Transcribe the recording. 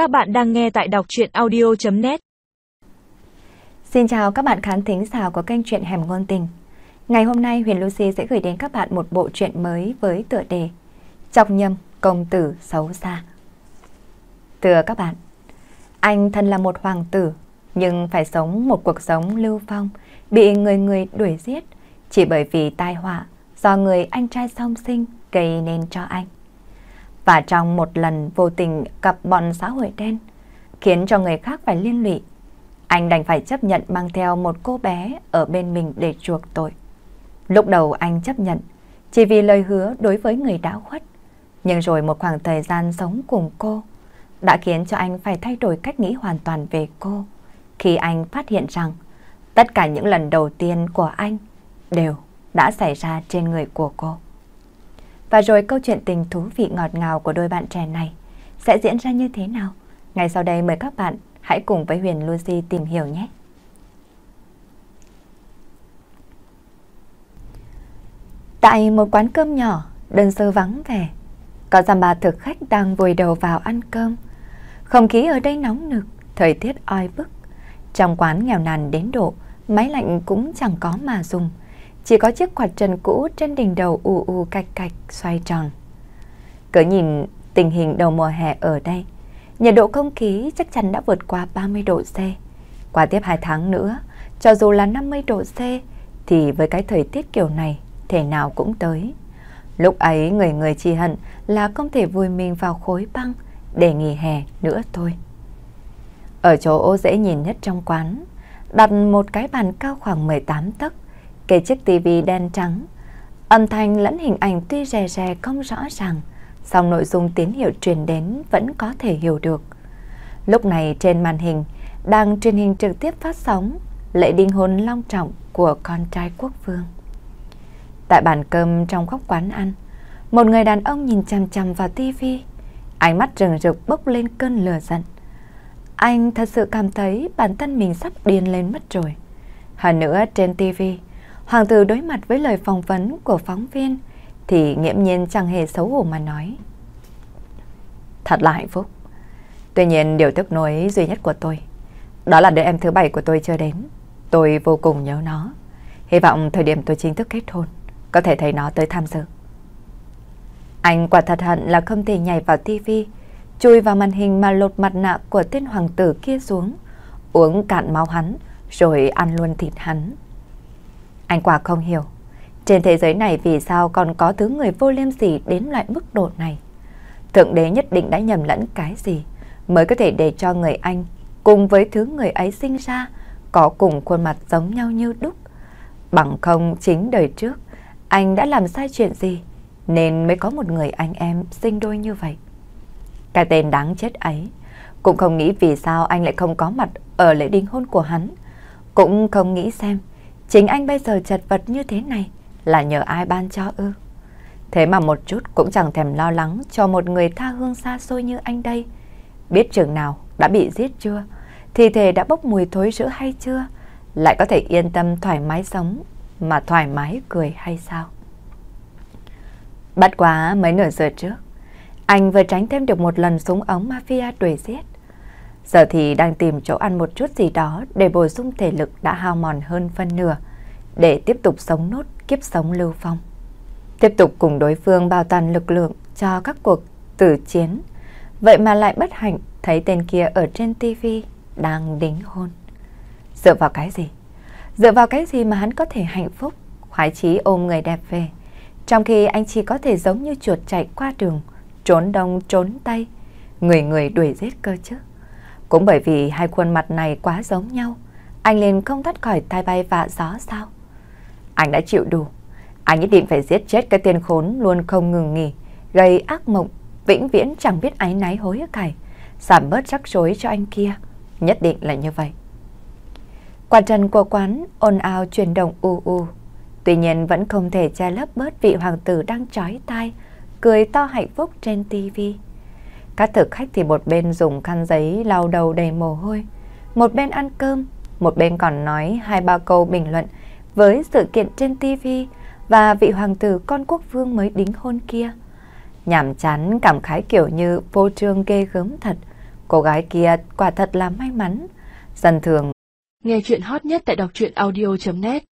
Các bạn đang nghe tại đọc truyện audio.net Xin chào các bạn khán thính giả của kênh truyện Hẻm Ngôn Tình. Ngày hôm nay Huyền Lucy sẽ gửi đến các bạn một bộ truyện mới với tựa đề Chọc nhầm công tử xấu xa. Thưa các bạn, anh thân là một hoàng tử nhưng phải sống một cuộc sống lưu phong, bị người người đuổi giết chỉ bởi vì tai họa do người anh trai song sinh gây nên cho anh. Và trong một lần vô tình gặp bọn xã hội đen, khiến cho người khác phải liên lụy, anh đành phải chấp nhận mang theo một cô bé ở bên mình để chuộc tội. Lúc đầu anh chấp nhận, chỉ vì lời hứa đối với người đã khuất. Nhưng rồi một khoảng thời gian sống cùng cô, đã khiến cho anh phải thay đổi cách nghĩ hoàn toàn về cô. Khi anh phát hiện rằng, tất cả những lần đầu tiên của anh đều đã xảy ra trên người của cô. Và rồi câu chuyện tình thú vị ngọt ngào của đôi bạn trẻ này sẽ diễn ra như thế nào? Ngay sau đây mời các bạn hãy cùng với Huyền Lucy tìm hiểu nhé. Tại một quán cơm nhỏ, đơn sơ vắng vẻ, có dăm ba thực khách đang vùi đầu vào ăn cơm. Không khí ở đây nóng nực, thời tiết oi bức. Trong quán nghèo nàn đến độ, máy lạnh cũng chẳng có mà dùng. Chỉ có chiếc quạt trần cũ trên đỉnh đầu ù ù cạch cạch xoay tròn. Cứ nhìn tình hình đầu mùa hè ở đây, nhiệt độ không khí chắc chắn đã vượt qua 30 độ C. Qua tiếp 2 tháng nữa, cho dù là 50 độ C, thì với cái thời tiết kiểu này, thể nào cũng tới. Lúc ấy người người chỉ hận là không thể vui mình vào khối băng để nghỉ hè nữa thôi. Ở chỗ dễ nhìn nhất trong quán, đặt một cái bàn cao khoảng 18 tấc, cái chiếc tivi đen trắng. Âm thanh lẫn hình ảnh tuy rè rè không rõ ràng, song nội dung tín hiệu truyền đến vẫn có thể hiểu được. Lúc này trên màn hình đang truyền hình trực tiếp phát sóng lễ đính hôn long trọng của con trai quốc vương. Tại bàn cơm trong góc quán ăn, một người đàn ông nhìn chằm chằm vào tivi, ánh mắt rừng rực bốc lên cơn lửa giận. Anh thật sự cảm thấy bản thân mình sắp điên lên mất rồi. Hơn nữa trên tivi, Hoàng tử đối mặt với lời phỏng vấn của phóng viên thì nghiễm nhiên chẳng hề xấu hổ mà nói. Thật là hạnh phúc. Tuy nhiên điều tiếc nuối duy nhất của tôi đó là đứa em thứ bảy của tôi chưa đến. Tôi vô cùng nhớ nó. Hy vọng thời điểm tôi chính thức kết hôn có thể thấy nó tới tham dự. Anh quả thật hận là không thể nhảy vào tivi, chui vào màn hình mà lột mặt nạ của tên hoàng tử kia xuống, uống cạn máu hắn, rồi ăn luôn thịt hắn. Anh quả không hiểu, trên thế giới này vì sao còn có thứ người vô liêm sỉ đến loại mức độ này. Thượng đế nhất định đã nhầm lẫn cái gì mới có thể để cho người anh cùng với thứ người ấy sinh ra có cùng khuôn mặt giống nhau như đúc. Bằng không chính đời trước, anh đã làm sai chuyện gì nên mới có một người anh em sinh đôi như vậy. Cái tên đáng chết ấy, cũng không nghĩ vì sao anh lại không có mặt ở lễ đính hôn của hắn. Cũng không nghĩ xem Chính anh bây giờ chật vật như thế này là nhờ ai ban cho ư? Thế mà một chút cũng chẳng thèm lo lắng cho một người tha hương xa xôi như anh đây. Biết trường nào đã bị giết chưa? Thi thể đã bốc mùi thối rữa hay chưa? Lại có thể yên tâm thoải mái sống mà thoải mái cười hay sao? Bắt quá mấy nửa giờ trước, anh vừa tránh thêm được một lần súng ống mafia đuổi giết. Giờ thì đang tìm chỗ ăn một chút gì đó để bổ sung thể lực đã hao mòn hơn phân nửa, để tiếp tục sống nốt kiếp sống lưu phong. Tiếp tục cùng đối phương bao toàn lực lượng cho các cuộc tử chiến. Vậy mà lại bất hạnh thấy tên kia ở trên tivi đang đính hôn. Dựa vào cái gì? Dựa vào cái gì mà hắn có thể hạnh phúc, khoái chí ôm người đẹp về, trong khi anh chỉ có thể giống như chuột chạy qua đường, trốn đông trốn tây, người người đuổi giết cơ chứ. Cũng bởi vì hai khuôn mặt này quá giống nhau, anh liền không thoát khỏi tai bay vạ gió sao? Anh đã chịu đủ. Anh nhất định phải giết chết cái tên khốn luôn không ngừng nghỉ, gây ác mộng, vĩnh viễn chẳng biết áy náy hối cải, giảm bớt rắc rối cho anh kia. Nhất định là như vậy. Quả trần của quán ồn ào chuyển động u u. Tuy nhiên vẫn không thể che lấp bớt vị hoàng tử đang trói tai, cười to hạnh phúc trên tivi. Các thực khách thì một bên dùng khăn giấy lau đầu đầy mồ hôi, một bên ăn cơm, một bên còn nói hai ba câu bình luận với sự kiện trên TV và vị hoàng tử con quốc vương mới đính hôn kia. Nhảm chán cảm khái kiểu như vô trương ghê gớm thật, Cô gái kia quả thật là may mắn. Dân thường. Nghe chuyện hot nhất tại đọc truyện audio.net